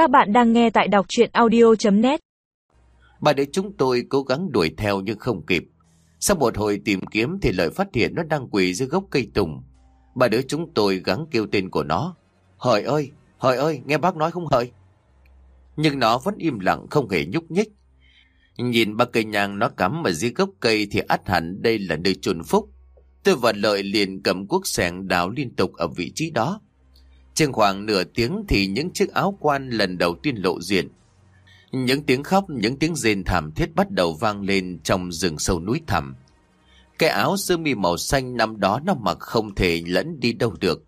Các bạn đang nghe tại đọc chuyện audio.net bà để chúng tôi cố gắng đuổi theo nhưng không kịp. Sau một hồi tìm kiếm thì lợi phát hiện nó đang quỳ dưới gốc cây tùng. bà đứa chúng tôi gắng kêu tên của nó. Hời ơi, hời ơi, nghe bác nói không hời. Nhưng nó vẫn im lặng không hề nhúc nhích. Nhìn ba cây nhang nó cắm ở dưới gốc cây thì át hẳn đây là nơi chôn phúc. Tôi và Lợi liền cầm cuốc sẻng đào liên tục ở vị trí đó. Trên khoảng nửa tiếng thì những chiếc áo quan lần đầu tiên lộ diện. Những tiếng khóc, những tiếng rên thảm thiết bắt đầu vang lên trong rừng sâu núi thẳm. Cái áo sơ mi màu xanh năm đó nó mặc không thể lẫn đi đâu được.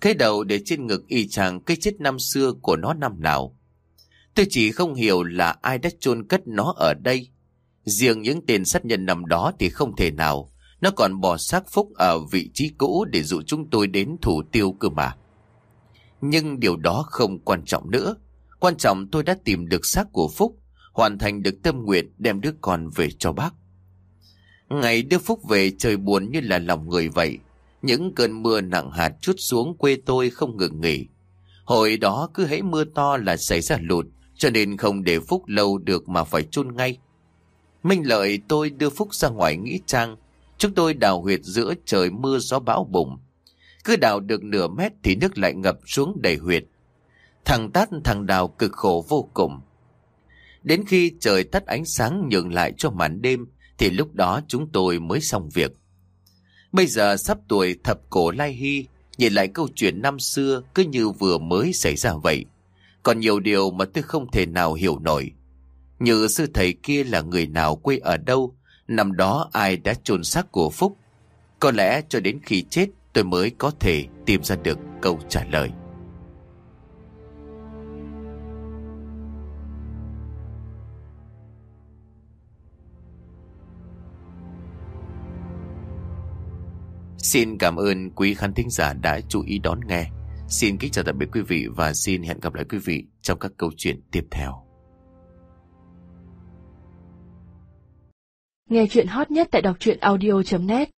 Cái đầu để trên ngực y chang cái chết năm xưa của nó năm nào. Tôi chỉ không hiểu là ai đã chôn cất nó ở đây. Riêng những tên sát nhân năm đó thì không thể nào. Nó còn bỏ xác Phúc ở vị trí cũ để dụ chúng tôi đến thủ tiêu cơ mà. Nhưng điều đó không quan trọng nữa. Quan trọng tôi đã tìm được xác của Phúc, hoàn thành được tâm nguyện đem đứa con về cho bác. Ngày đưa Phúc về trời buồn như là lòng người vậy. Những cơn mưa nặng hạt chút xuống quê tôi không ngừng nghỉ. Hồi đó cứ hãy mưa to là xảy ra lụt, cho nên không để Phúc lâu được mà phải chôn ngay. Minh lợi tôi đưa Phúc ra ngoài nghĩ trang. Chúng tôi đào huyệt giữa trời mưa gió bão bùng. Cứ đào được nửa mét thì nước lại ngập xuống đầy huyệt. Thằng Tát thằng Đào cực khổ vô cùng. Đến khi trời tắt ánh sáng nhường lại cho màn đêm thì lúc đó chúng tôi mới xong việc. Bây giờ sắp tuổi thập cổ lai hy, nhìn lại câu chuyện năm xưa cứ như vừa mới xảy ra vậy. Còn nhiều điều mà tôi không thể nào hiểu nổi. Như sư thầy kia là người nào quê ở đâu, năm đó ai đã chôn xác của Phúc. Có lẽ cho đến khi chết tôi mới có thể tìm ra được câu trả lời. Xin cảm ơn quý khán thính giả đã chú ý đón nghe. Xin kính chào tạm biệt quý vị và xin hẹn gặp lại quý vị trong các câu chuyện tiếp theo. Nghe chuyện hot nhất tại đọc truyện audio.net